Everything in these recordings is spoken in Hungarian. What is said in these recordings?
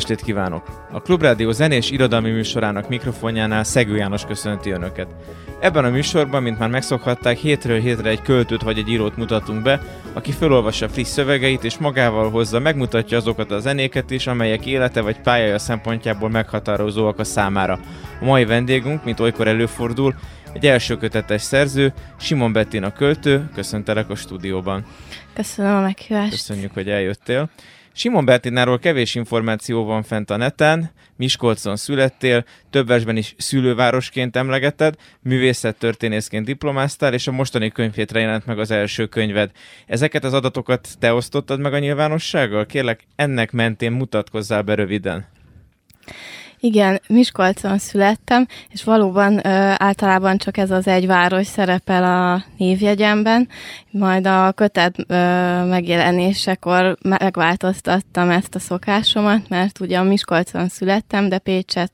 estét kívánok! A Klubrádió zenés irodalmi műsorának mikrofonjánál Szegő János köszönti Önöket. Ebben a műsorban, mint már megszokhatták, hétről hétre egy költőt vagy egy írót mutatunk be, aki felolvassa friss szövegeit és magával hozza, megmutatja azokat a zenéket is, amelyek élete vagy pályája szempontjából meghatározóak a számára. A mai vendégünk, mint olykor előfordul, egy első kötetes szerző, Simon Bettina költő, köszöntelek a stúdióban. Köszönöm a meghívást. Köszönjük, hogy eljöttél. Simon Bertináról kevés információ van fent a neten, Miskolcon születtél, több versben is szülővárosként emlegeted, művészettörténészként diplomáztál, és a mostani könyvhétre jelent meg az első könyved. Ezeket az adatokat te osztottad meg a nyilvánossággal? Kérlek, ennek mentén mutatkozzál be röviden. Igen, Miskolcon születtem, és valóban ö, általában csak ez az egy város szerepel a névjegyemben, majd a kötet ö, megjelenésekor megváltoztattam ezt a szokásomat, mert ugye a Miskolcon születtem, de Pécset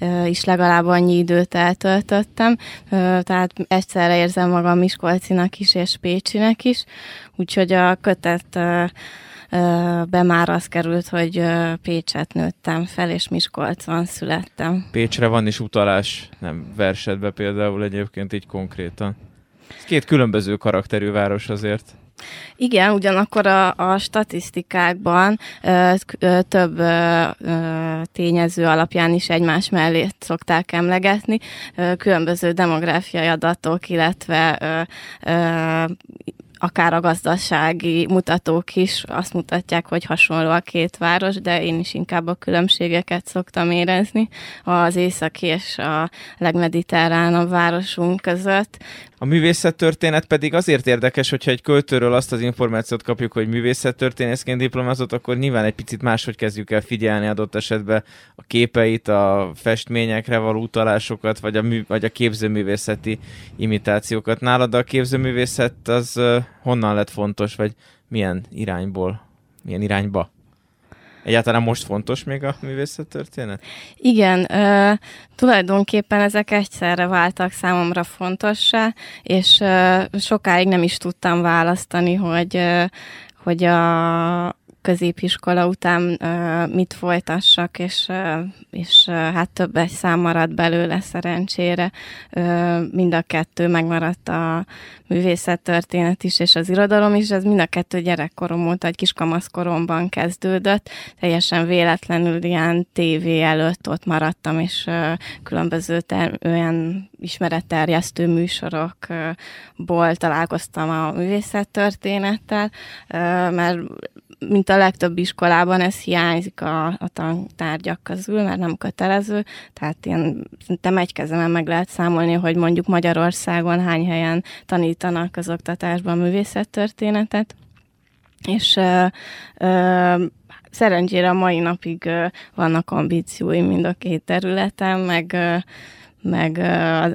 ö, is legalább annyi időt eltöltöttem, ö, tehát egyszerre érzem magam Miskolcinak is és Pécsinek is, úgyhogy a kötet ö, be már az került, hogy Pécset nőttem fel, és Miskolcon születtem. Pécsre van is utalás, nem versedbe például egyébként így konkrétan. Ez két különböző karakterű város azért. Igen, ugyanakkor a, a statisztikákban ö, ö, több ö, tényező alapján is egymás mellé szokták emlegetni, ö, különböző demográfiai adatok, illetve ö, ö, akár a gazdasági mutatók is azt mutatják, hogy hasonló a két város, de én is inkább a különbségeket szoktam érezni az északi és a legmediterránabb városunk között. A művészettörténet pedig azért érdekes, hogyha egy költőről azt az információt kapjuk, hogy művészettörténészként diplomázott, akkor nyilván egy picit máshogy kezdjük el figyelni adott esetben a képeit, a festményekre való utalásokat, vagy a, mű, vagy a képzőművészeti imitációkat. Nálad a képzőművészet az honnan lett fontos, vagy milyen irányból, milyen irányba? Egyáltalán most fontos még a művészettörténet? Igen, ö, tulajdonképpen ezek egyszerre váltak számomra fontossá, és ö, sokáig nem is tudtam választani, hogy, ö, hogy a középiskola után mit folytassak, és, és hát több egy szám maradt belőle szerencsére. Mind a kettő megmaradt a művészettörténet is, és az irodalom is, ez mind a kettő gyerekkorom óta, egy kiskamaszkoromban kezdődött. Teljesen véletlenül ilyen tévé előtt ott maradtam, és különböző ter- olyan ismeretterjesztő műsorokból találkoztam a művészettörténettel, mert mint a legtöbb iskolában ez hiányzik a, a tantárgyak közül, mert nem kötelező, tehát ilyen szerintem egy kezemen meg lehet számolni, hogy mondjuk Magyarországon hány helyen tanítanak az oktatásban művészettörténetet, és ö, ö, szerencsére a mai napig ö, vannak ambícióim mind a két területen, meg ö, meg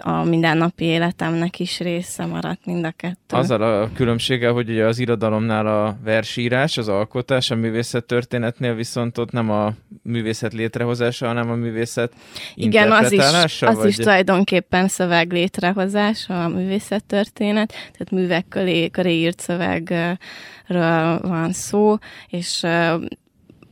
a mindennapi életemnek is része maradt mind a kettő. Azzal a különbséggel, hogy ugye az irodalomnál a versírás, az alkotás, a művészet történetnél viszont ott nem a művészet létrehozása, hanem a művészet Igen, az is, az vagy... is tulajdonképpen szöveg létrehozása, a művészet történet, tehát művek köré, köré írt szövegről van szó, és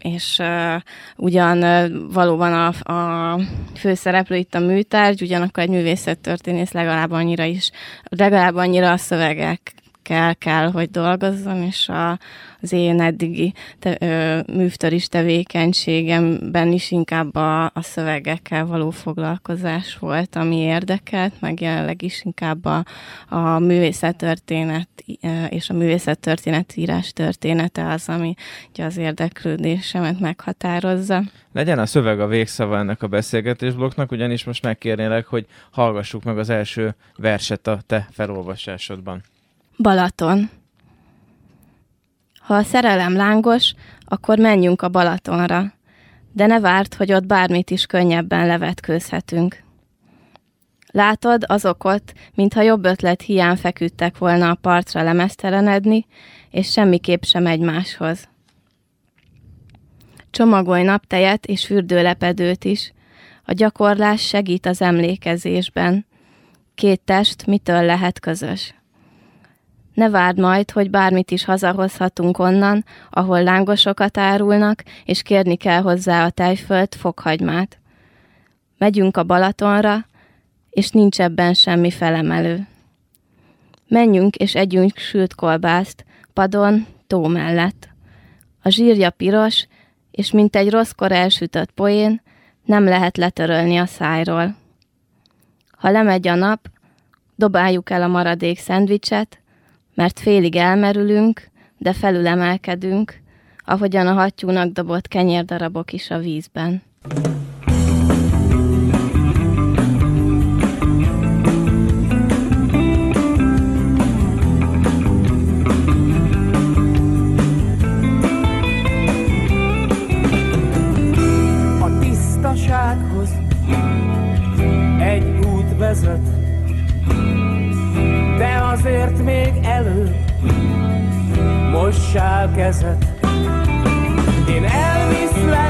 és uh, ugyan uh, valóban a, a főszereplő itt a műtárgy, ugyanakkor egy művészettörténész legalább annyira is, legalább annyira a szövegek kell, kell, hogy dolgozzon, és a, az én eddigi te, ö, művtöris tevékenységemben is inkább a, a szövegekkel való foglalkozás volt, ami érdekelt, meg jelenleg is inkább a, a művészettörténet és a művészettörténet írás története az, ami ugye az érdeklődésemet meghatározza. Legyen a szöveg a végszava ennek a beszélgetésblokknak, ugyanis most megkérnélek, hogy hallgassuk meg az első verset a te felolvasásodban. Balaton. Ha a szerelem lángos, akkor menjünk a Balatonra. de ne várt, hogy ott bármit is könnyebben levetkőzhetünk. Látod, azok ott, mintha jobb ötlet hiány feküdtek volna a partra lemesztelenedni, és semmiképp sem egymáshoz. Csomagolj naptejet és fürdőlepedőt is. A gyakorlás segít az emlékezésben. Két test mitől lehet közös? Ne várd majd, hogy bármit is hazahozhatunk onnan, ahol lángosokat árulnak, és kérni kell hozzá a tejfölt fokhagymát. Megyünk a Balatonra, és nincs ebben semmi felemelő. Menjünk és együnk sült kolbászt, padon, tó mellett. A zsírja piros, és mint egy rosszkor elsütött poén, nem lehet letörölni a szájról. Ha lemegy a nap, dobáljuk el a maradék szendvicset, mert félig elmerülünk, de felülemelkedünk, ahogyan a hattyúnak dobott kenyérdarabok is a vízben. Mossál kezet. Én elviszlek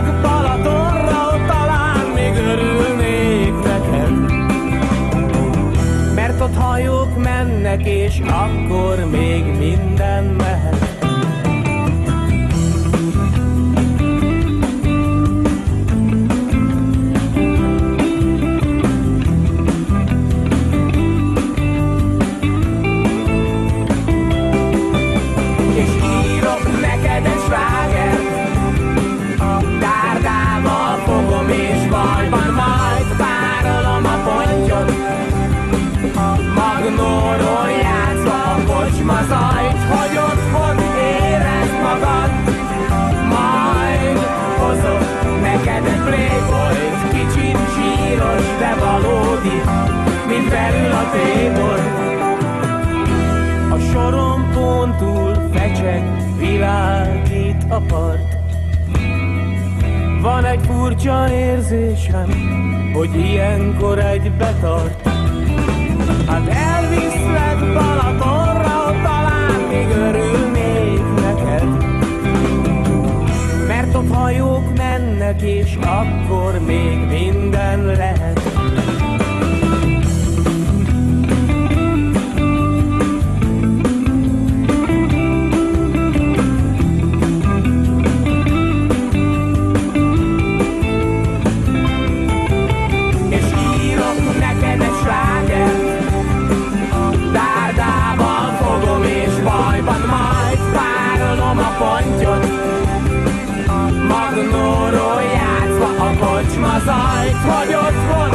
szájt vagy ott van.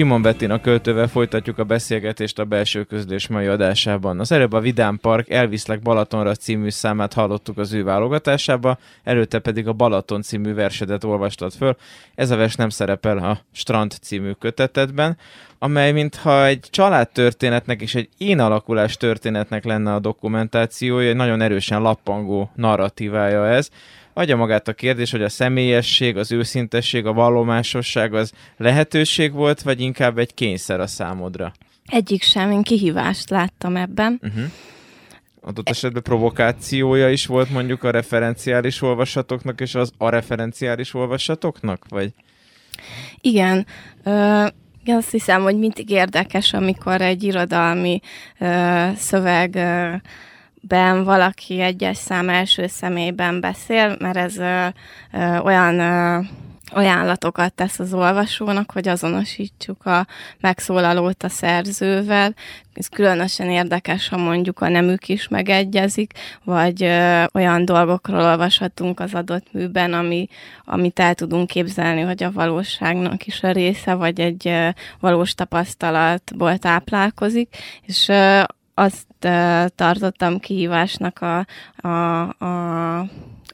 Simon Bettina költővel folytatjuk a beszélgetést a belső közlés mai adásában. Az előbb a Vidám Park Elviszlek Balatonra című számát hallottuk az ő válogatásába, előtte pedig a Balaton című versedet olvastad föl. Ez a vers nem szerepel a Strand című kötetetben, amely mintha egy családtörténetnek és egy én alakulás történetnek lenne a dokumentációja, egy nagyon erősen lappangó narratívája ez adja magát a kérdés, hogy a személyesség, az őszintesség, a vallomásosság az lehetőség volt, vagy inkább egy kényszer a számodra? Egyik sem, én kihívást láttam ebben. Uh-huh. Adott esetben provokációja is volt mondjuk a referenciális olvasatoknak és az a referenciális olvasatoknak, vagy? Igen, ö, én azt hiszem, hogy mindig érdekes, amikor egy irodalmi ö, szöveg ö, ben valaki egyes szám első személyben beszél, mert ez ö, ö, olyan ö, ajánlatokat tesz az olvasónak, hogy azonosítsuk a megszólalót a szerzővel. Ez különösen érdekes, ha mondjuk a nemük is megegyezik, vagy ö, olyan dolgokról olvashatunk az adott műben, ami, amit el tudunk képzelni, hogy a valóságnak is a része, vagy egy ö, valós tapasztalatból táplálkozik, és ö, azt uh, tartottam kihívásnak a, a, a,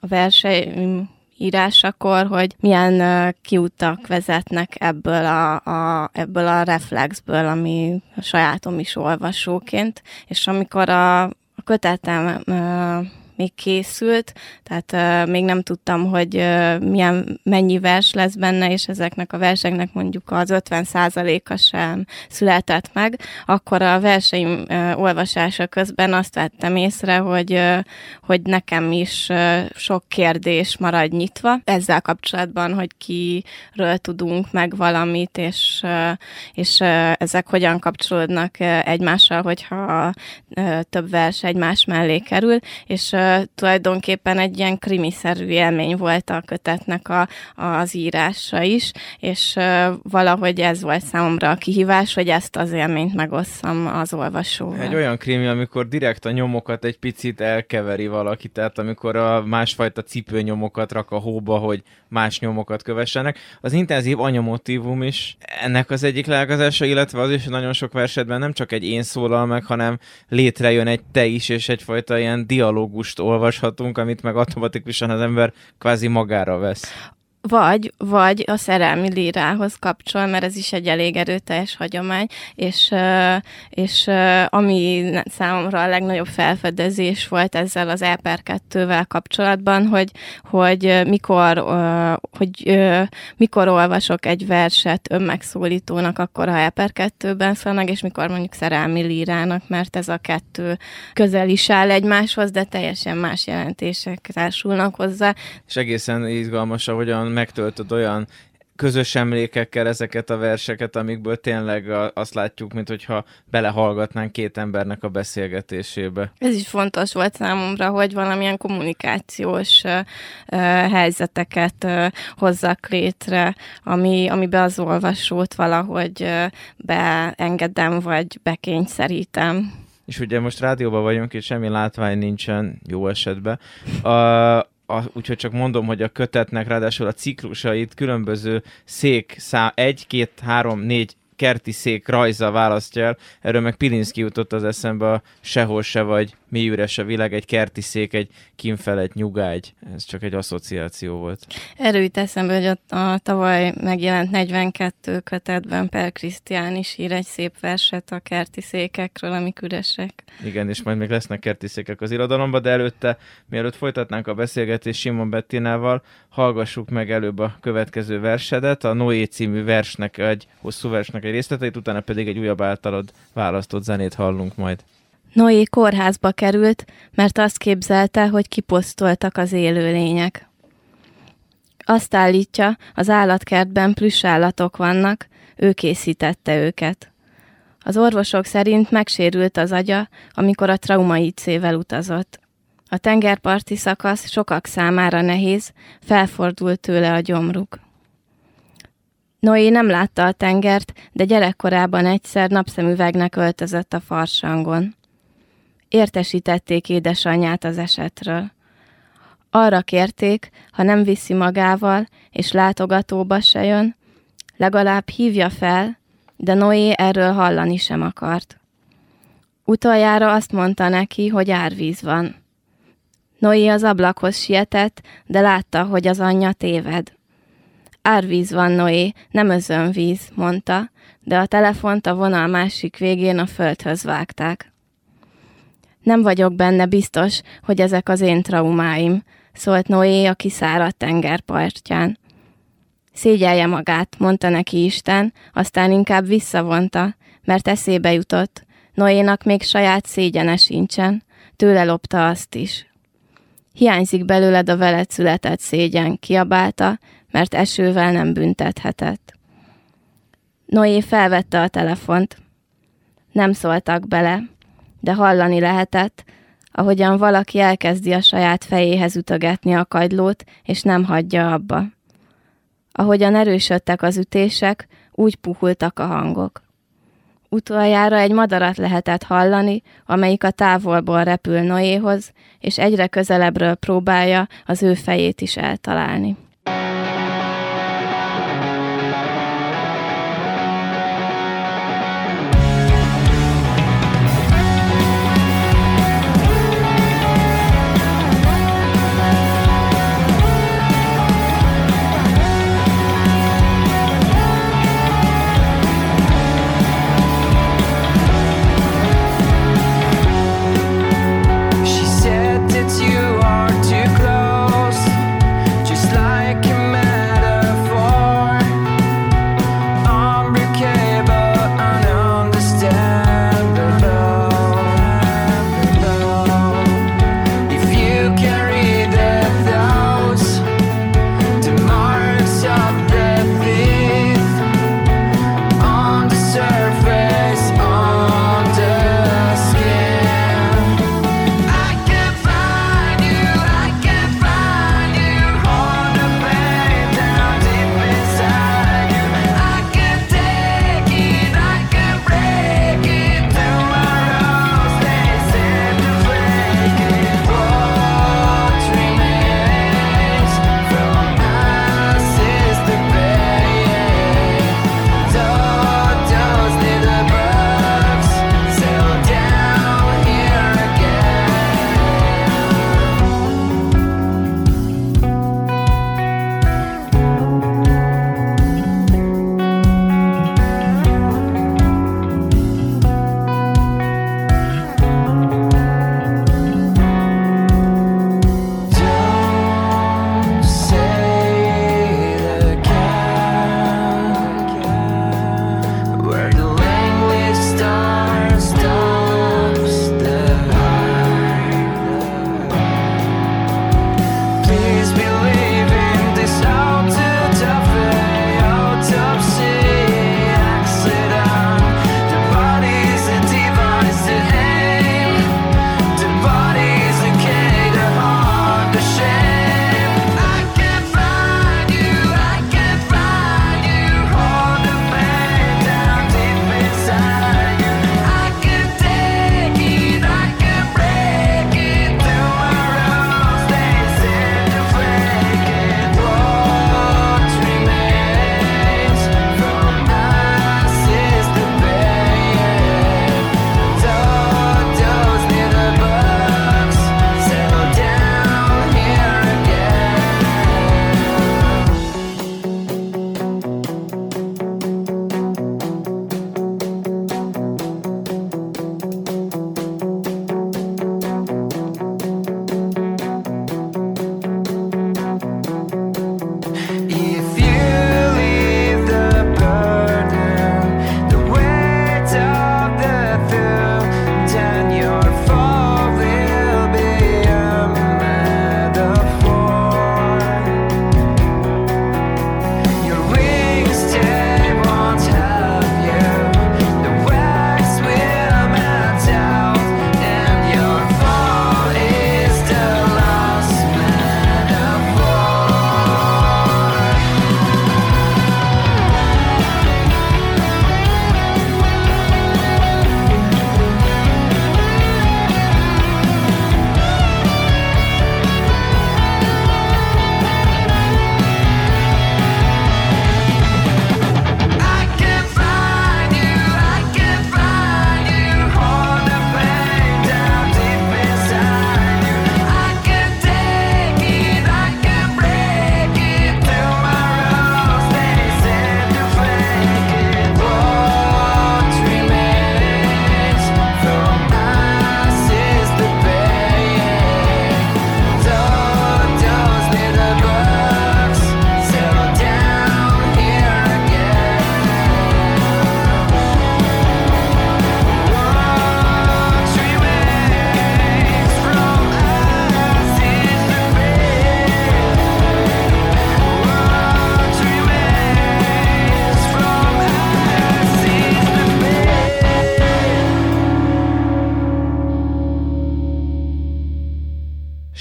a verseny írásakor, hogy milyen uh, kiutak vezetnek ebből a, a, ebből a reflexből, ami a sajátom is olvasóként, és amikor a, a kötetem uh, még készült, tehát uh, még nem tudtam, hogy uh, milyen, mennyi vers lesz benne, és ezeknek a verseknek mondjuk az 50%-a sem született meg, akkor a verseim uh, olvasása közben azt vettem észre, hogy, uh, hogy nekem is uh, sok kérdés marad nyitva ezzel kapcsolatban, hogy kiről tudunk meg valamit, és, uh, és uh, ezek hogyan kapcsolódnak uh, egymással, hogyha uh, több vers egymás mellé kerül, és uh, tulajdonképpen egy ilyen krimiszerű élmény volt a kötetnek a, az írása is, és uh, valahogy ez volt számomra a kihívás, hogy ezt az élményt megosszam az olvasóval. Egy olyan krimi, amikor direkt a nyomokat egy picit elkeveri valaki, tehát amikor a másfajta cipőnyomokat rak a hóba, hogy más nyomokat kövessenek. Az intenzív anyamotívum is ennek az egyik leágazása, illetve az is nagyon sok versetben nem csak egy én szólal meg, hanem létrejön egy te is, és egyfajta ilyen dialógust olvashatunk, amit meg automatikusan az ember kvázi magára vesz. Vagy, vagy a szerelmi lírához kapcsol, mert ez is egy elég erőteljes hagyomány, és, és ami számomra a legnagyobb felfedezés volt ezzel az Eper 2-vel kapcsolatban, hogy, hogy mikor, hogy mikor olvasok egy verset önmegszólítónak, akkor ha Eper 2-ben szól meg, és mikor mondjuk szerelmi lírának, mert ez a kettő közel is áll egymáshoz, de teljesen más jelentések társulnak hozzá. És egészen izgalmas, ahogyan megtöltöd olyan közös emlékekkel ezeket a verseket, amikből tényleg azt látjuk, mint hogyha belehallgatnánk két embernek a beszélgetésébe. Ez is fontos volt számomra, hogy valamilyen kommunikációs uh, helyzeteket uh, hozzak létre, ami, amiben az olvasót valahogy uh, beengedem, vagy bekényszerítem. És ugye most rádióban vagyunk, és semmi látvány nincsen jó esetben. Uh, a, úgyhogy csak mondom, hogy a kötetnek ráadásul a ciklusait különböző szék, szá, egy, két, három, négy kerti szék rajza választja el. Erről meg Pilinszki jutott az eszembe a Sehol se vagy mi üres a világ, egy kerti szék, egy kinfelett nyugágy. Ez csak egy asszociáció volt. Erről jut eszembe, hogy a, a tavaly megjelent 42 kötetben Per Krisztián is ír egy szép verset a kerti székekről, amik üresek. Igen, és majd még lesznek kerti székek az irodalomban, de előtte, mielőtt folytatnánk a beszélgetést Simon Bettinával, hallgassuk meg előbb a következő versedet, a Noé című versnek, egy hosszú versnek egy részleteit, utána pedig egy újabb általad választott zenét hallunk majd. Noé kórházba került, mert azt képzelte, hogy kiposztoltak az élőlények. Azt állítja, az állatkertben plüssállatok vannak, ő készítette őket. Az orvosok szerint megsérült az agya, amikor a traumaicével utazott. A tengerparti szakasz sokak számára nehéz, felfordult tőle a gyomruk. Noé nem látta a tengert, de gyerekkorában egyszer napszemüvegnek öltözött a farsangon. Értesítették édesanyját az esetről. Arra kérték, ha nem viszi magával, és látogatóba se jön, legalább hívja fel, de Noé erről hallani sem akart. Utoljára azt mondta neki, hogy árvíz van. Noé az ablakhoz sietett, de látta, hogy az anyja téved. Árvíz van, Noé, nem özönvíz, mondta, de a telefont a vonal másik végén a földhöz vágták. Nem vagyok benne biztos, hogy ezek az én traumáim, szólt Noé a kiszáradt tengerpartján. Szégyelje magát, mondta neki Isten, aztán inkább visszavonta, mert eszébe jutott. Noénak még saját szégyene sincsen, tőle lopta azt is. Hiányzik belőled a veled született szégyen, kiabálta, mert esővel nem büntethetett. Noé felvette a telefont. Nem szóltak bele, de hallani lehetett, ahogyan valaki elkezdi a saját fejéhez ütögetni a kagylót, és nem hagyja abba. Ahogyan erősödtek az ütések, úgy puhultak a hangok. Utoljára egy madarat lehetett hallani, amelyik a távolból repül Noéhoz, és egyre közelebbről próbálja az ő fejét is eltalálni.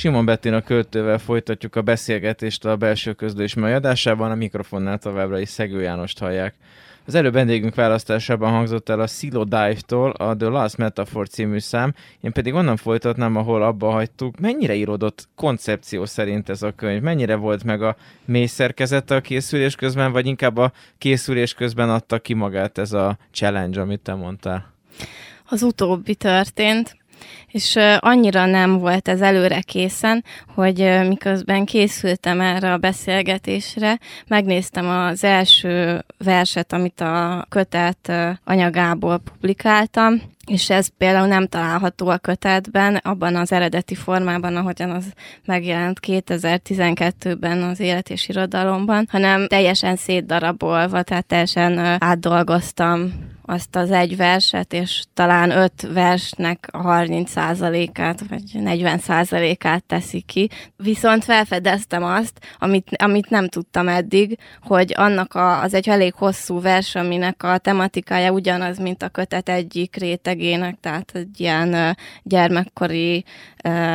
Simon Bettina költővel folytatjuk a beszélgetést a belső közlés mai adásában, a mikrofonnál továbbra is Szegő Jánost hallják. Az előbb vendégünk választásában hangzott el a Silo Dive-tól a The Last Metaphor című szám, én pedig onnan folytatnám, ahol abba hagytuk. Mennyire íródott koncepció szerint ez a könyv? Mennyire volt meg a mély szerkezete a készülés közben, vagy inkább a készülés közben adta ki magát ez a challenge, amit te mondtál? Az utóbbi történt és annyira nem volt ez előre készen, hogy miközben készültem erre a beszélgetésre, megnéztem az első verset, amit a kötet anyagából publikáltam, és ez például nem található a kötetben, abban az eredeti formában, ahogyan az megjelent 2012-ben az élet és irodalomban, hanem teljesen szétdarabolva, tehát teljesen átdolgoztam azt az egy verset, és talán öt versnek a 30%-át, vagy 40%-át teszi ki. Viszont felfedeztem azt, amit, amit nem tudtam eddig, hogy annak a, az egy elég hosszú vers, aminek a tematikája ugyanaz, mint a kötet egyik rétegének, tehát egy ilyen gyermekkori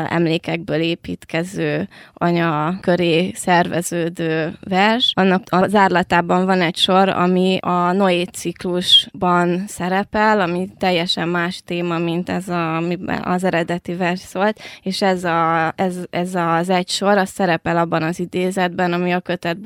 emlékekből építkező anya köré szerveződő vers. Annak a zárlatában van egy sor, ami a Noé ciklusban szerepel, ami teljesen más téma, mint ez a, az eredeti vers szólt, és ez, a, ez, ez az egy sor, az szerepel abban az idézetben, ami a kötet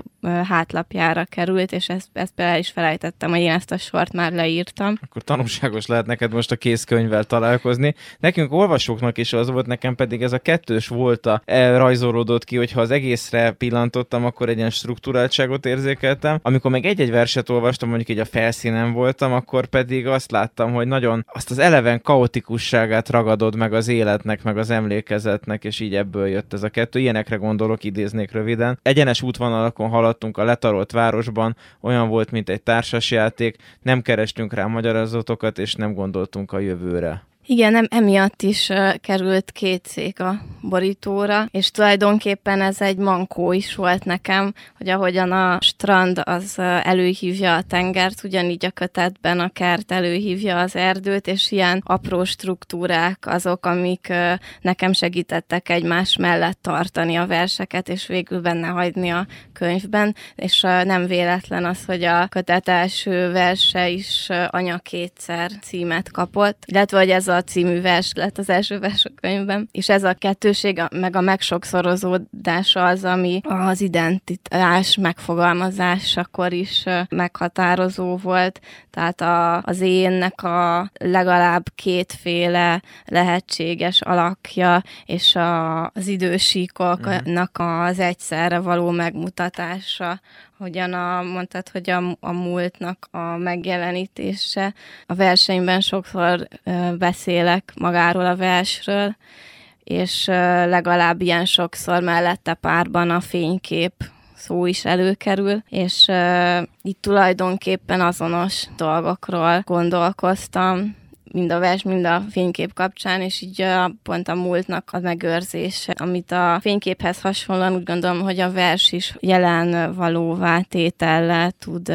hátlapjára került, és ezt, ezt például is felejtettem, hogy én ezt a sort már leírtam. Akkor tanulságos lehet neked most a készkönyvvel találkozni. Nekünk olvasóknak is az volt, nekem pedig ez a kettős volt a rajzolódott ki, hogyha az egészre pillantottam, akkor egy ilyen struktúráltságot érzékeltem. Amikor meg egy-egy verset olvastam, mondjuk így a felszínen voltam, akkor pedig azt láttam, hogy nagyon azt az eleven kaotikusságát ragadod meg az életnek, meg az emlékezetnek, és így ebből jött ez a kettő. Ilyenekre gondolok, idéznék röviden. Egyenes útvonalakon haladtunk a letarolt városban, olyan volt, mint egy társasjáték, nem kerestünk rá magyarázatokat, és nem gondoltunk a jövőre. Igen, nem, emiatt is került két szék a borítóra, és tulajdonképpen ez egy mankó is volt nekem, hogy ahogyan a strand az előhívja a tengert, ugyanígy a kötetben a kert előhívja az erdőt, és ilyen apró struktúrák azok, amik nekem segítettek egymás mellett tartani a verseket, és végül benne hagyni a könyvben, és nem véletlen az, hogy a kötet első verse is anya kétszer címet kapott, illetve hogy ez a című vers lett az első vers a könyvben, és ez a kettőség, meg a megsokszorozódása az, ami az identitás megfogalmazásakor is meghatározó volt, tehát a, az énnek a legalább kétféle lehetséges alakja, és a, az idősíkoknak az egyszerre való megmutatása, hogyan a, mondtad, hogy a, a múltnak a megjelenítése. A versenyben sokszor beszélek magáról a versről, és legalább ilyen sokszor mellette párban a fénykép szó is előkerül, és uh, itt tulajdonképpen azonos dolgokról gondolkoztam, mind a vers, mind a fénykép kapcsán, és így a, pont a múltnak a megőrzése, amit a fényképhez hasonlóan úgy gondolom, hogy a vers is jelen valóvá tétellel tud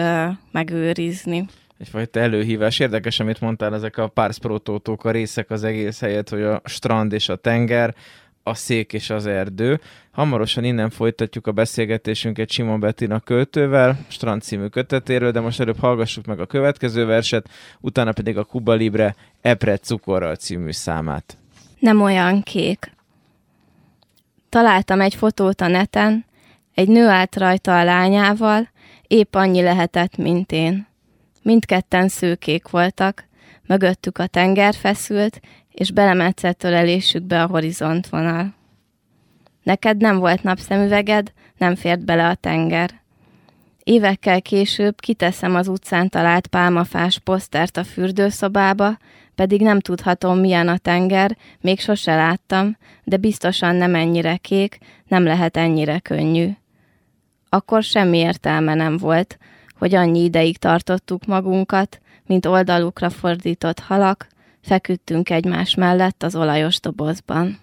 megőrizni egyfajta előhívás. Érdekes, amit mondtál, ezek a párszprotótók, a részek az egész helyet, hogy a strand és a tenger, a szék és az erdő. Hamarosan innen folytatjuk a beszélgetésünket Simon Bettina költővel, Strand című kötetéről, de most előbb hallgassuk meg a következő verset, utána pedig a Kuba Libre Epre cukorral című számát. Nem olyan kék. Találtam egy fotót a neten, egy nő állt rajta a lányával, épp annyi lehetett, mint én. Mindketten szőkék voltak, mögöttük a tenger feszült, és belemetszett ölelésükbe a horizontvonal. Neked nem volt napszemüveged, nem fért bele a tenger. Évekkel később kiteszem az utcán talált pálmafás posztert a fürdőszobába, pedig nem tudhatom, milyen a tenger, még sose láttam, de biztosan nem ennyire kék, nem lehet ennyire könnyű. Akkor semmi értelme nem volt, hogy annyi ideig tartottuk magunkat, mint oldalukra fordított halak, feküdtünk egymás mellett az olajos dobozban.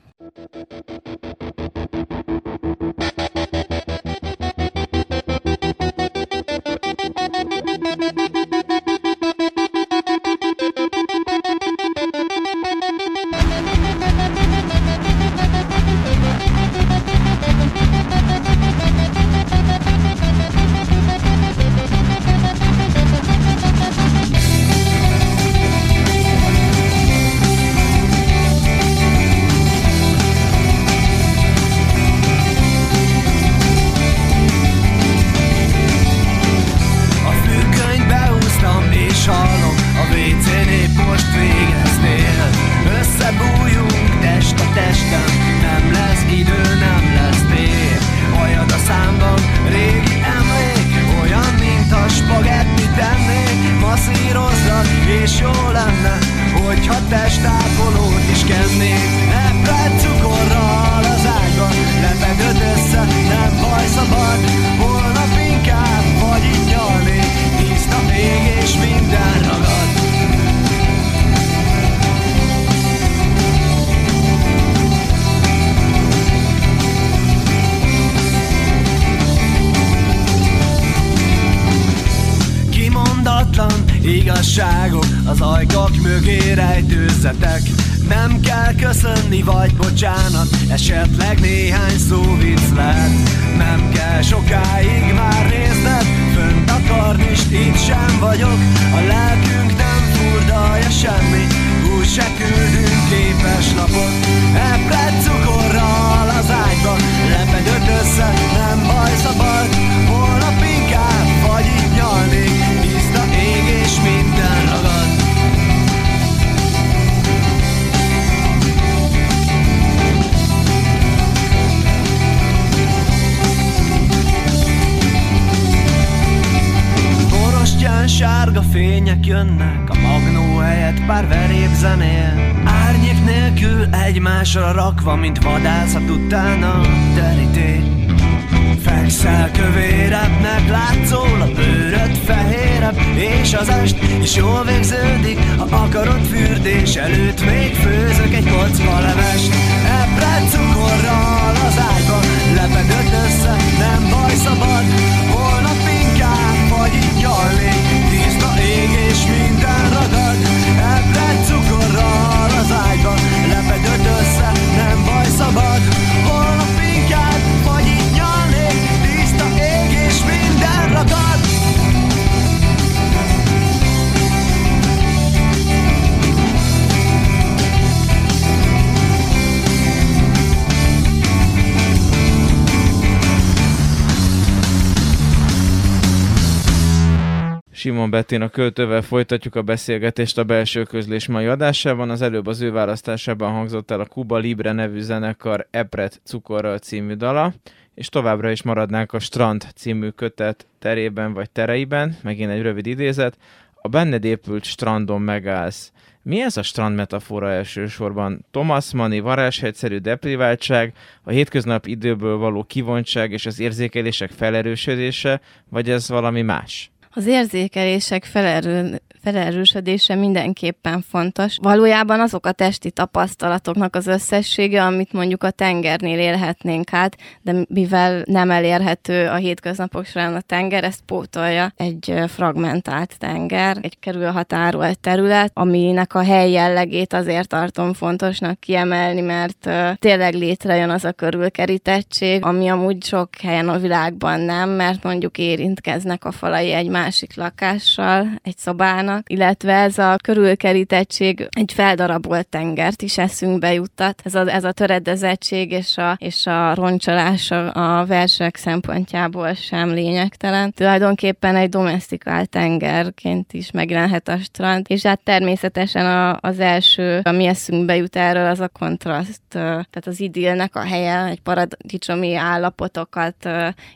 Hazugságok az ajkak mögé rejtőzzetek. Nem kell köszönni vagy bocsánat, esetleg néhány szó vicc lehet. Nem kell sokáig már nézned, fönt a karnist, itt sem vagyok. A lelkünk nem furdalja semmi, úgy se küldünk képes lapot Epred cukorral az ágyba, lepedött össze, nem baj szabad Borostyán sárga fények jönnek A magnó helyett pár veréb zenél. Árnyék nélkül egymásra rakva Mint vadászat után a teríték Fekszel kövérebbnek, látszol a bőröd fehérebb És az est is jól végződik. Ha akarod fürdés előtt Még főzök egy kocka levest. Ebred cukorral az ágyban Lepedött össze, nem baj szabad vagy itt nyalnék Tiszta ég és minden ragad Ebred cukorral az ágyban. Lepedött össze, nem baj szabad Simon Bettin a költővel folytatjuk a beszélgetést a belső közlés mai adásában. Az előbb az ő választásában hangzott el a Kuba Libre nevű zenekar Epret cukorral című dala, és továbbra is maradnánk a Strand című kötet terében vagy tereiben, megint egy rövid idézet. A benned épült strandon megállsz. Mi ez a strand metafora elsősorban? Thomas Manni varázshegyszerű depriváltság, a hétköznap időből való kivontság és az érzékelések felerősödése, vagy ez valami más? Az érzékelések felerő, felerősödése mindenképpen fontos. Valójában azok a testi tapasztalatoknak az összessége, amit mondjuk a tengernél élhetnénk át, de mivel nem elérhető a hétköznapok során a tenger, ezt pótolja egy fragmentált tenger, egy kerülhatárolt terület, aminek a hely jellegét azért tartom fontosnak kiemelni, mert tényleg létrejön az a körülkerítettség, ami amúgy sok helyen a világban nem, mert mondjuk érintkeznek a falai egy másik lakással, egy szobának, illetve ez a körülkerítettség egy feldarabolt tengert is eszünkbe juttat. Ez a, ez a töredezettség és a, és a roncsolás a, a versek szempontjából sem lényegtelen. Tulajdonképpen egy domestikált tengerként is megjelenhet a strand, és hát természetesen a, az első, ami eszünkbe jut erről, az a kontraszt, tehát az idillnek a helye, egy paradicsomi állapotokat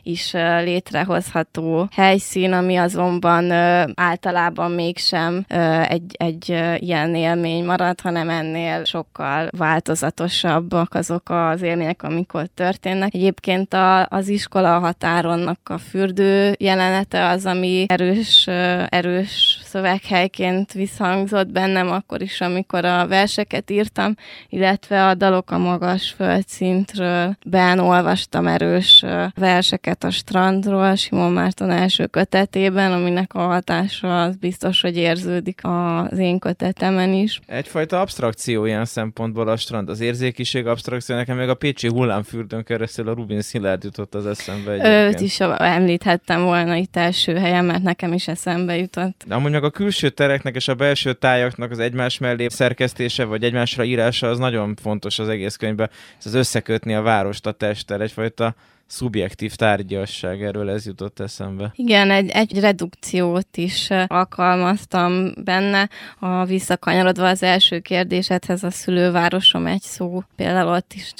is létrehozható helyszín, ami azonban általában mégsem ö, egy, egy ilyen élmény marad, hanem ennél sokkal változatosabbak azok az élmények, amik ott történnek. Egyébként a, az iskola határonnak a fürdő jelenete az, ami erős, erős szöveghelyként visszhangzott bennem akkor is, amikor a verseket írtam, illetve a dalok a magas földszintről. Ben olvastam erős verseket a strandról, Simon Márton első kötetében, aminek a hatása az biztos, hogy érződik az én kötetemen is. Egyfajta abstrakció ilyen szempontból a strand, az érzékiség abstrakció, nekem még a Pécsi hullámfürdőn keresztül a Rubin Szilárd jutott az eszembe Őt egyébként. is említhettem volna itt első helyen, mert nekem is eszembe jutott. De amúgy meg a külső tereknek és a belső tájaknak az egymás mellé szerkesztése, vagy egymásra írása, az nagyon fontos az egész könyvben. Ez az összekötni a várost a testtel, egyfajta szubjektív tárgyasság, erről ez jutott eszembe. Igen, egy, egy redukciót is alkalmaztam benne, a visszakanyarodva az első kérdésedhez a szülővárosom egy szó. Például ott is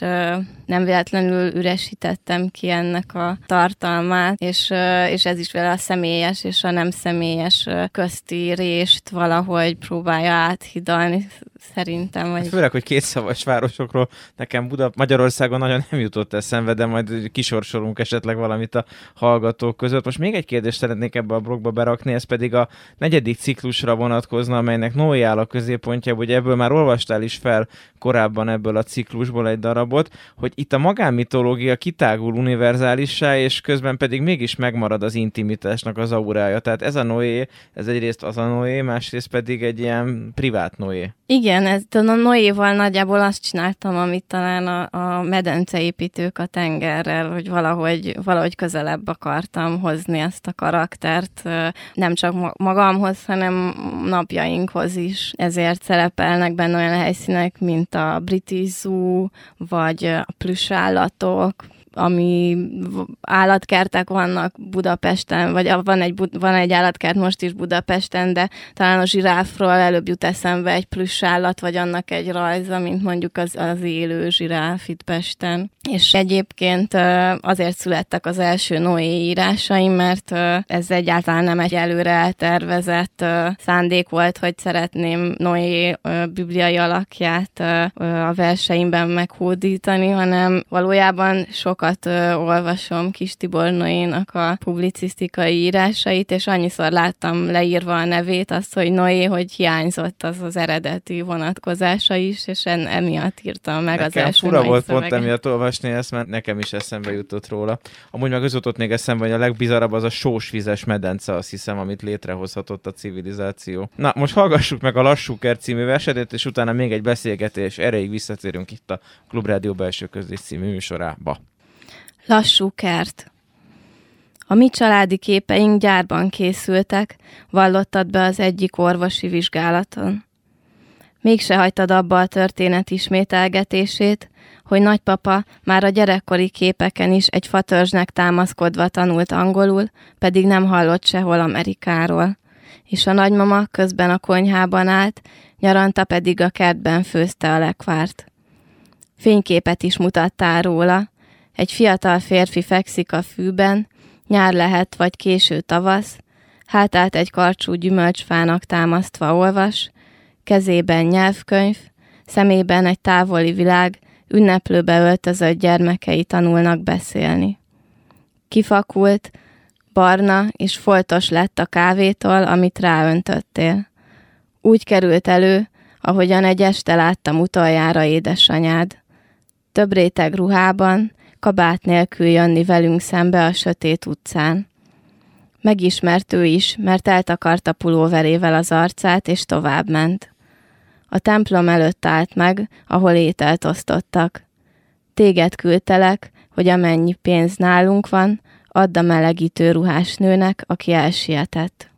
nem véletlenül üresítettem ki ennek a tartalmát, és, és ez is vele a személyes és a nem személyes közti rést valahogy próbálja áthidalni szerintem. Vagy... Hát főleg, hogy kétszavas városokról nekem Buda, Magyarországon nagyon nem jutott eszembe, de majd kisorsolunk esetleg valamit a hallgatók között. Most még egy kérdést szeretnék ebbe a blogba berakni, ez pedig a negyedik ciklusra vonatkozna, amelynek Noé áll a középpontja, hogy ebből már olvastál is fel korábban ebből a ciklusból egy darabot, hogy itt a magánmitológia kitágul univerzálissá, és közben pedig mégis megmarad az intimitásnak az aurája. Tehát ez a Noé, ez egyrészt az a Noé, másrészt pedig egy ilyen privát Noé. Igen, ez, a Noéval nagyjából azt csináltam, amit talán a, a medenceépítők a tengerrel, hogy valahogy, valahogy közelebb akartam hozni ezt a karaktert, nem csak magamhoz, hanem napjainkhoz is. Ezért szerepelnek benne olyan helyszínek, mint a British Zoo, vagy a plüssállatok, ami állatkertek vannak Budapesten, vagy van egy, van egy állatkert most is Budapesten, de talán a zsiráfról előbb jut eszembe egy plusz állat, vagy annak egy rajza, mint mondjuk az, az élő zsiráf itt Pesten. És egyébként azért születtek az első Noé írásaim, mert ez egyáltalán nem egy előre eltervezett szándék volt, hogy szeretném Noé bibliai alakját a verseimben meghódítani, hanem valójában sok sokat olvasom Kis Tibor Noénak a publicisztikai írásait, és annyiszor láttam leírva a nevét, azt, hogy Noé, hogy hiányzott az az eredeti vonatkozása is, és en, emiatt írtam meg nekem az első fura volt szövege. pont emiatt olvasni ezt, mert nekem is eszembe jutott róla. Amúgy meg az jutott még eszembe, hogy a legbizarabb az a sósvizes medence, azt hiszem, amit létrehozhatott a civilizáció. Na, most hallgassuk meg a Lassú Kert című versenyt, és utána még egy beszélgetés. Erejéig visszatérünk itt a Klubrádió belső közlés című műsorába. Lassú kert. A mi családi képeink gyárban készültek, vallottad be az egyik orvosi vizsgálaton. Mégse hagytad abba a történet ismételgetését, hogy nagypapa már a gyerekkori képeken is egy fatörzsnek támaszkodva tanult angolul, pedig nem hallott sehol Amerikáról. És a nagymama közben a konyhában állt, nyaranta pedig a kertben főzte a lekvárt. Fényképet is mutattál róla, egy fiatal férfi fekszik a fűben, nyár lehet vagy késő tavasz, hátát egy karcsú gyümölcsfának támasztva olvas, kezében nyelvkönyv, szemében egy távoli világ, ünneplőbe öltözött gyermekei tanulnak beszélni. Kifakult, barna és foltos lett a kávétól, amit ráöntöttél. Úgy került elő, ahogyan egy este láttam utoljára édesanyád. Több réteg ruhában, kabát nélkül jönni velünk szembe a sötét utcán. Megismert ő is, mert eltakarta pulóverével az arcát, és tovább ment. A templom előtt állt meg, ahol ételt osztottak. Téged küldtelek, hogy amennyi pénz nálunk van, add a melegítő ruhás nőnek, aki elsietett.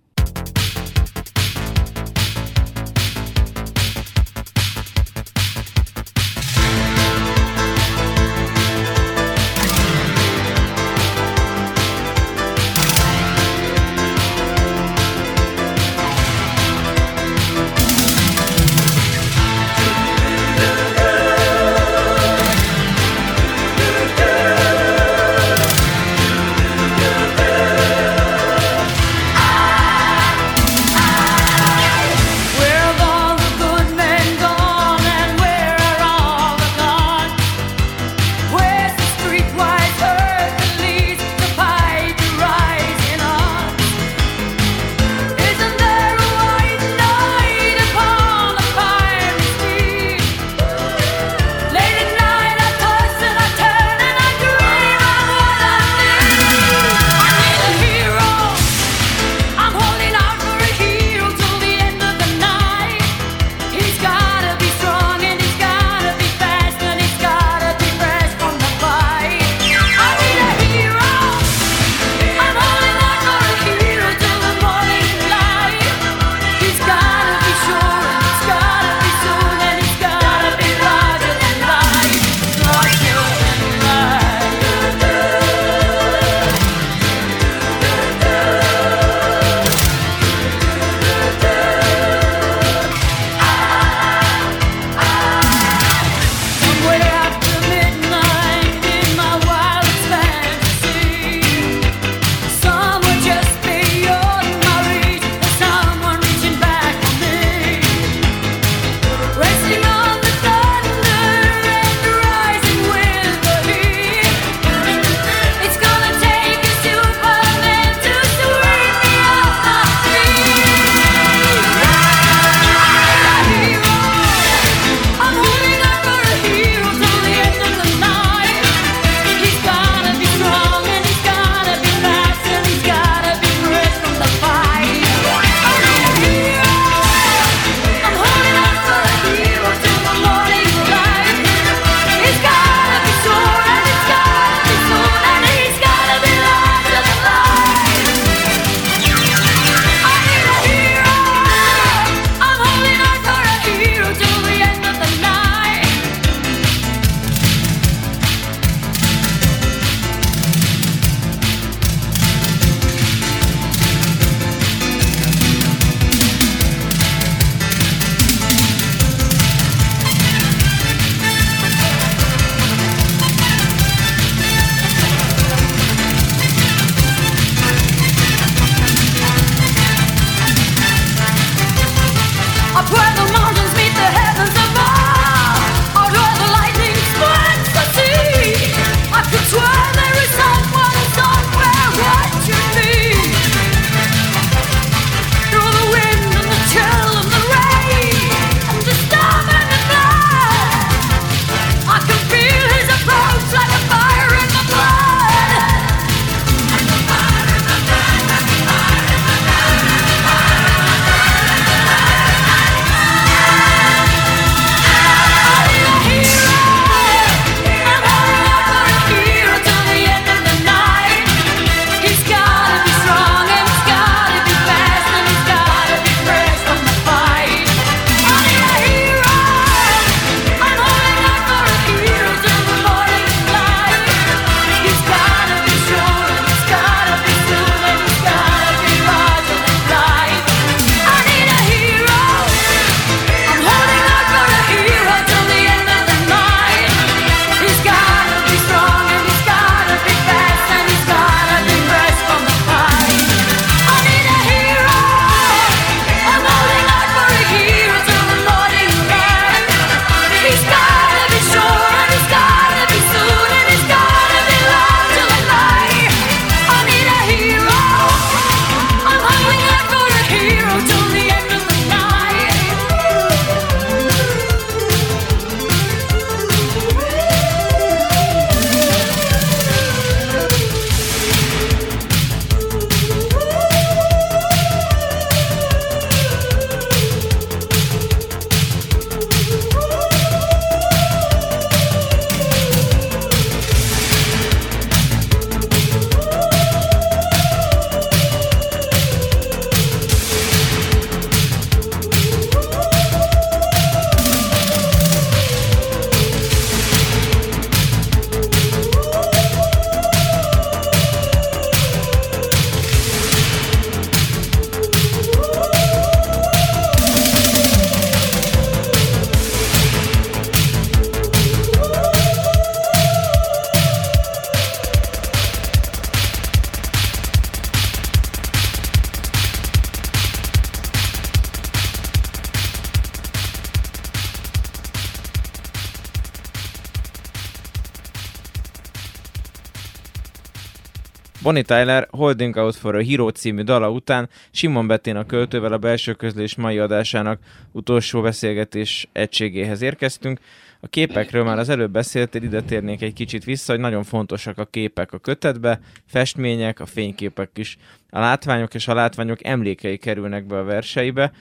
Bonnie Tyler Holding Out for a Hero című dala után Simon a költővel a belső közlés mai adásának utolsó beszélgetés egységéhez érkeztünk. A képekről már az előbb beszéltél, ide térnék egy kicsit vissza, hogy nagyon fontosak a képek a kötetbe, festmények, a fényképek is. A látványok és a látványok emlékei kerülnek be a verseibe.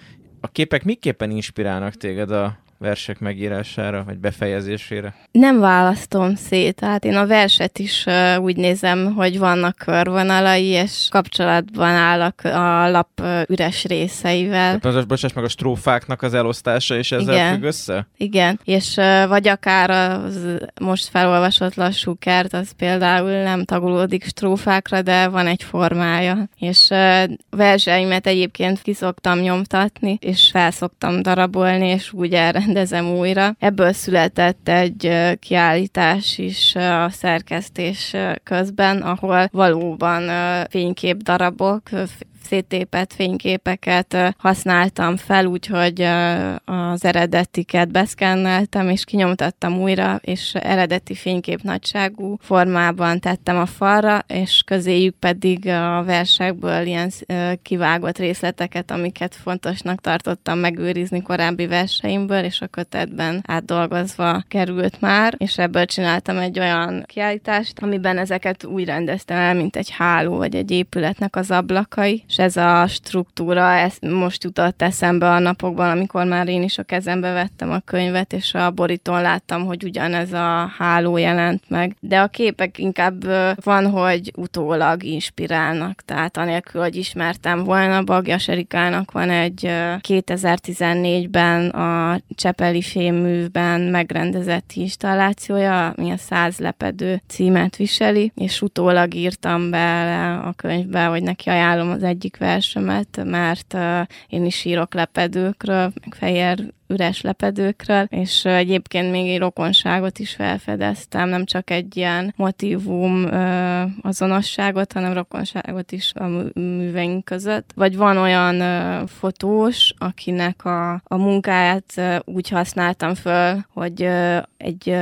A képek miképpen inspirálnak téged a versek megírására, vagy befejezésére? Nem választom szét, tehát én a verset is úgy nézem, hogy vannak körvonalai, és kapcsolatban állok a lap üres részeivel. Tehát, bocsáss meg a strófáknak az elosztása, és ezzel Igen. függ össze? Igen, és vagy akár az most felolvasott lassú kert, az például nem tagolódik strófákra, de van egy formája. És verseimet egyébként kiszoktam nyomtatni, és felszoktam darabolni, és úgy elrendezni rendezem újra. Ebből született egy kiállítás is a szerkesztés közben, ahol valóban fénykép darabok, széttépett fényképeket használtam fel, úgyhogy az eredetiket beszkenneltem, és kinyomtattam újra, és eredeti fénykép nagyságú formában tettem a falra, és közéjük pedig a versekből ilyen kivágott részleteket, amiket fontosnak tartottam megőrizni korábbi verseimből, és a kötetben átdolgozva került már, és ebből csináltam egy olyan kiállítást, amiben ezeket úgy rendeztem el, mint egy háló, vagy egy épületnek az ablakai, és ez a struktúra ez most jutott eszembe a napokban, amikor már én is a kezembe vettem a könyvet, és a borítón láttam, hogy ugyanez a háló jelent meg. De a képek inkább van, hogy utólag inspirálnak, tehát anélkül, hogy ismertem volna, Bagjas Erikának van egy 2014-ben a Csepeli Fémművben megrendezett installációja, ami a száz lepedő címet viseli, és utólag írtam bele a könyvbe, hogy neki ajánlom az egyik versemet, mert én is írok lepedőkről, meg fehér üres lepedőkről, és egyébként még egy rokonságot is felfedeztem, nem csak egy ilyen motivum azonosságot, hanem rokonságot is a műveink között. Vagy van olyan fotós, akinek a, a munkáját úgy használtam föl, hogy egy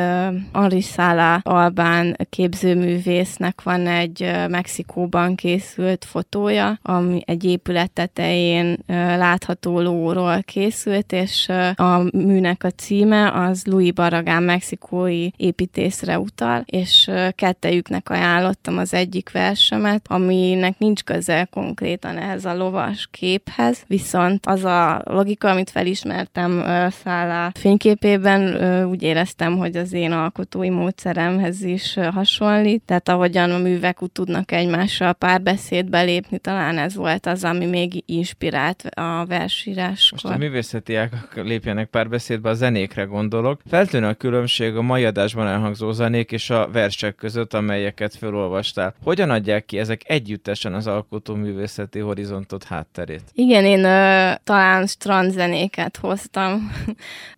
Henri Sala albán képzőművésznek van egy Mexikóban készült fotója, ami egy épület tetején látható lóról készült, és a műnek a címe az Louis Barragán mexikói építészre utal, és kettejüknek ajánlottam az egyik versemet, aminek nincs köze konkrétan ehhez a lovas képhez, viszont az a logika, amit felismertem Szállá fényképében, úgy éreztem, hogy az én alkotói módszeremhez is hasonlít, tehát ahogyan a művek tudnak egymással párbeszédbe lépni, talán ez volt az, ami még inspirált a versíráskor. Most a művészeti lépjen lépjenek párbeszédbe, a zenékre gondolok. Feltűnő a különbség a mai adásban elhangzó zenék és a versek között, amelyeket felolvastál. Hogyan adják ki ezek együttesen az alkotó művészeti horizontot hátterét? Igen, én ö, talán strandzenéket hoztam.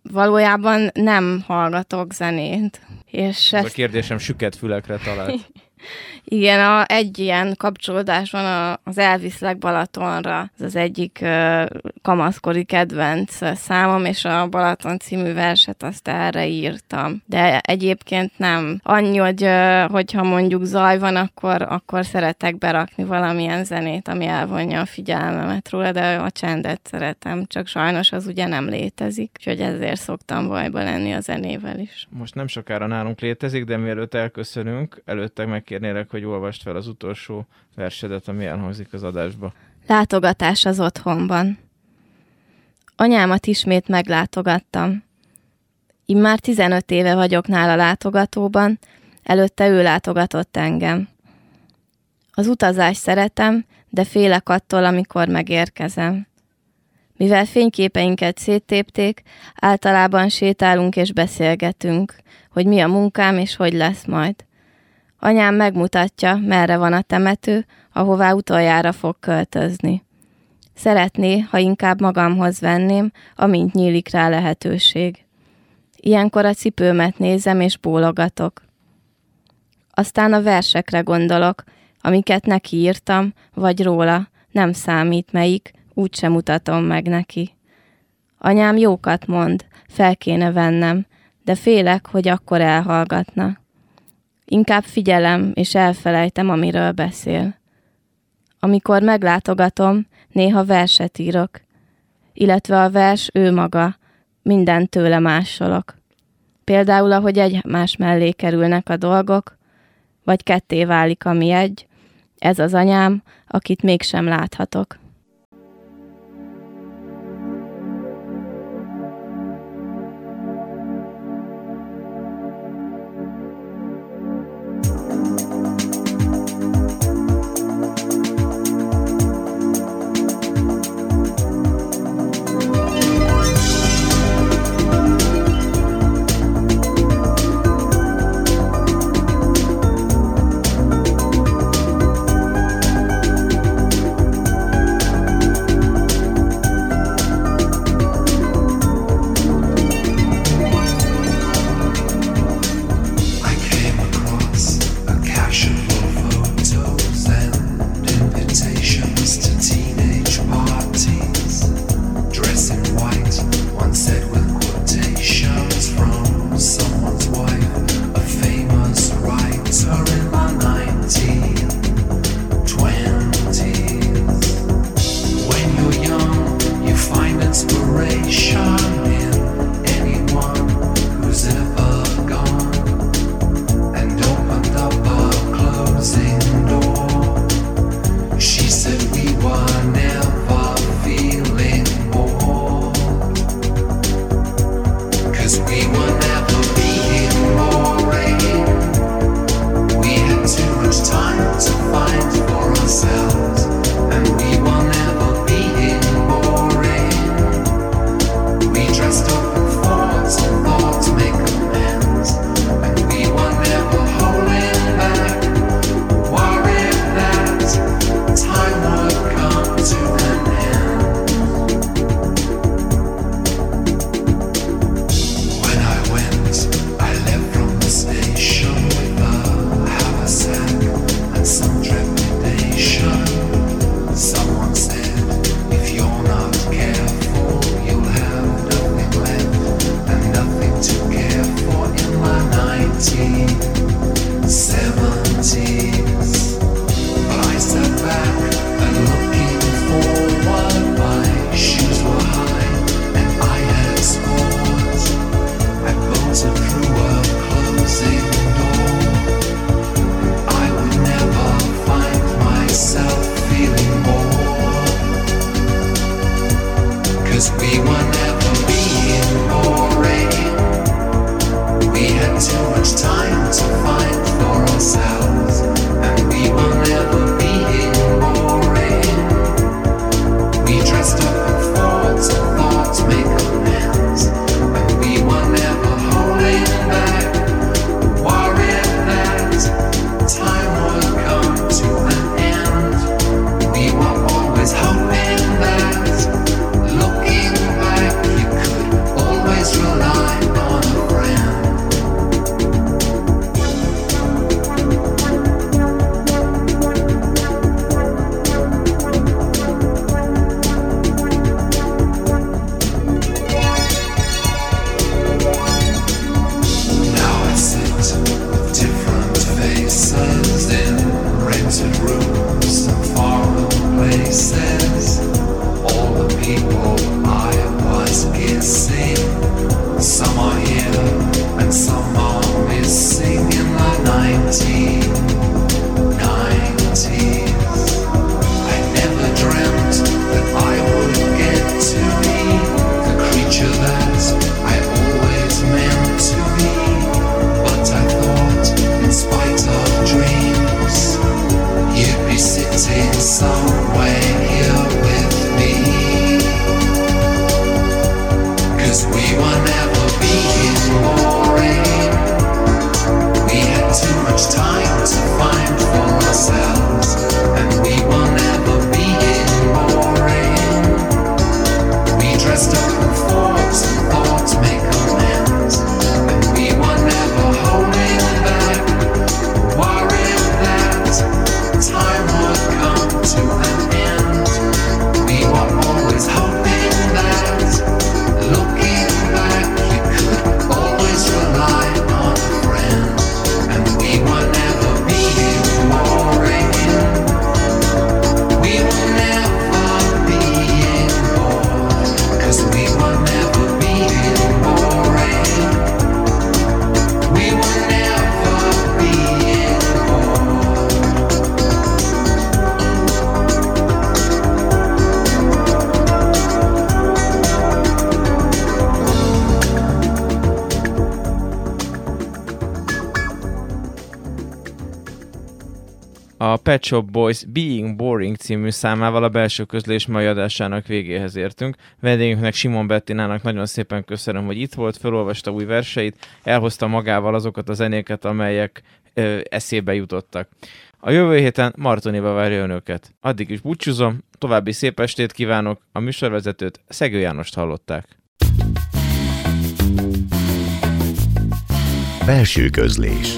Valójában nem hallgatok zenét. És Ez ezt... a kérdésem süket fülekre talált. Igen, a, egy ilyen kapcsolódás van a, az Elviszlek Balatonra. Ez az egyik uh, kamaszkori kedvenc számom, és a Balaton című verset azt erre írtam. De egyébként nem. Annyi, hogy uh, hogyha mondjuk zaj van, akkor, akkor szeretek berakni valamilyen zenét, ami elvonja a figyelmemet róla, de a csendet szeretem, csak sajnos az ugye nem létezik, úgyhogy ezért szoktam bajba lenni a zenével is. Most nem sokára nálunk létezik, de mielőtt elköszönünk, előtte megkérnélek, hogy olvast fel az utolsó versedet, ami elhangzik az adásba. Látogatás az otthonban. Anyámat ismét meglátogattam. Én már 15 éve vagyok nála látogatóban, előtte ő látogatott engem. Az utazást szeretem, de félek attól, amikor megérkezem. Mivel fényképeinket széttépték, általában sétálunk és beszélgetünk, hogy mi a munkám és hogy lesz majd. Anyám megmutatja, merre van a temető, ahová utoljára fog költözni. Szeretné, ha inkább magamhoz venném, amint nyílik rá lehetőség. Ilyenkor a cipőmet nézem és bólogatok. Aztán a versekre gondolok, amiket neki írtam, vagy róla, nem számít melyik, úgysem mutatom meg neki. Anyám jókat mond, fel kéne vennem, de félek, hogy akkor elhallgatna. Inkább figyelem, és elfelejtem, amiről beszél. Amikor meglátogatom, néha verset írok, illetve a vers ő maga, minden tőle másolok. Például, ahogy egymás mellé kerülnek a dolgok, vagy ketté válik, ami egy, ez az anyám, akit mégsem láthatok. one else. Pet Shop Boys Being Boring című számával a belső közlés mai adásának végéhez értünk. Vendégünknek Simon Bettinának nagyon szépen köszönöm, hogy itt volt, felolvasta új verseit, elhozta magával azokat a zenéket, amelyek ö, eszébe jutottak. A jövő héten Martoniba várja önöket. Addig is búcsúzom, további szép estét kívánok, a műsorvezetőt Szegő Jánost hallották. Belső közlés